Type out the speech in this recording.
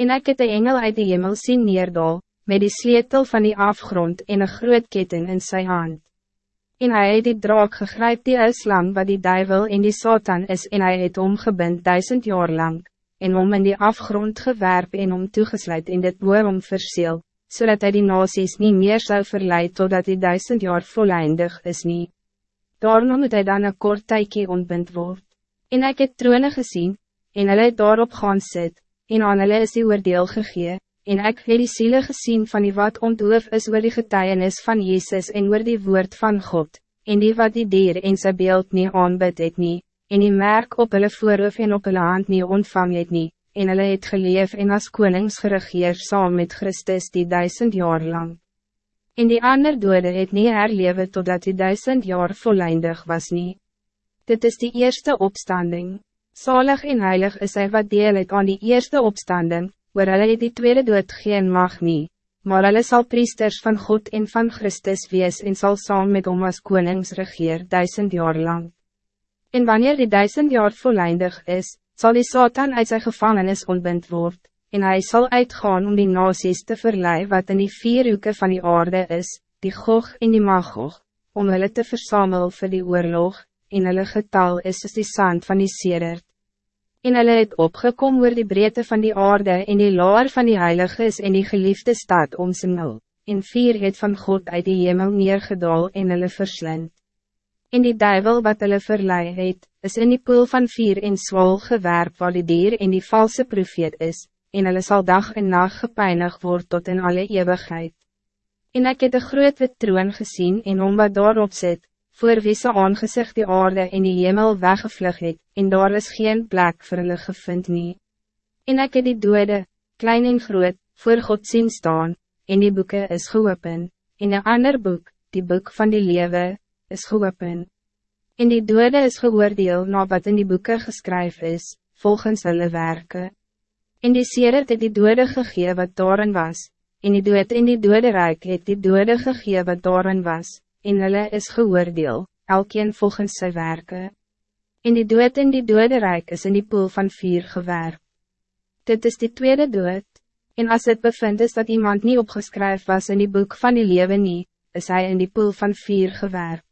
En ek het een engel uit die hemel sien neerdal, met die sleutel van die afgrond en een groot ketting in zijn hand. En hij het die draak gegryp die slang wat die duivel en die satan is en hij het omgebind duizend jaar lang, en om in die afgrond gewerp en om toegesluit in dit boer om verseel, zodat hij die nasies niet meer zou verleid totdat die duizend jaar voleindig is niet. Daarom moet hij dan een kort tijdje ontbind word. En ek het troone gezien, en hulle het daarop gaan sit, en aan hulle is die oordeel gegee, en ek het die siele gezien van die wat onthoof is oor die getuienis van Jezus en oor die woord van God, en die wat die dier en sy beeld nie aanbid het nie, en die merk op hulle voorhoof en op hulle hand nie ontvang het nie, en hulle het geleef en as konings geregeer saam met Christus die duizend jaar lang. En die ander dode het nie herlewe totdat die duizend jaar voleindig was nie. Dit is die eerste opstanding. Zalig en heilig is hy wat deel het aan die eerste opstanding, waar hulle die tweede dood geen mag nie, maar hulle sal priesters van God en van Christus wees en zal saam met hom as konings regeer duizend jaar lang. En wanneer die duizend jaar voleindig is, zal die Satan uit zijn gevangenis ontbind worden en hij zal uitgaan om die nasies te verleiden wat in die vier hoeken van die aarde is, die Gog en die Magog, om hulle te versamelen voor die oorlog, en hulle getal is as die sand van die sedert. En hulle het opgekom oor die breedte van die aarde en die laar van die heilige is en die geliefde stad om sy nul, en vier het van God uit die hemel neergedaal en hulle verslind. En die duivel wat hulle verlei het, is in die poel van vier en zwol gewerp waar die dier en die valse profeet is, en hulle sal dag en nacht gepeinig word tot in alle eeuwigheid. En ek het een groot wit troon gezien en om wat daarop zit, voor wie sy aangezicht die aarde en die hemel weggevlug het, en daar is geen plek vir hulle gevind nie. En ek het die dode, klein en groot, voor God zien staan, en die boeken is geopen, en een ander boek, die boek van die lewe, is geopen. En die dode is geoordeel na wat in die boeken geschreven is, volgens hulle werken. En die Seeret het die dode gegee wat daarin was, en die dood in die dode rijk het die dode gegee wat daarin was, en hulle is geoordeel, elkeen volgens sy werke. En die dood in die dode rijk is in die poel van vier gewerp. Dit is die tweede dood, en als het bevindt is dat iemand niet opgeskryf was in die boek van die leven niet, is hij in die poel van vier gewerp.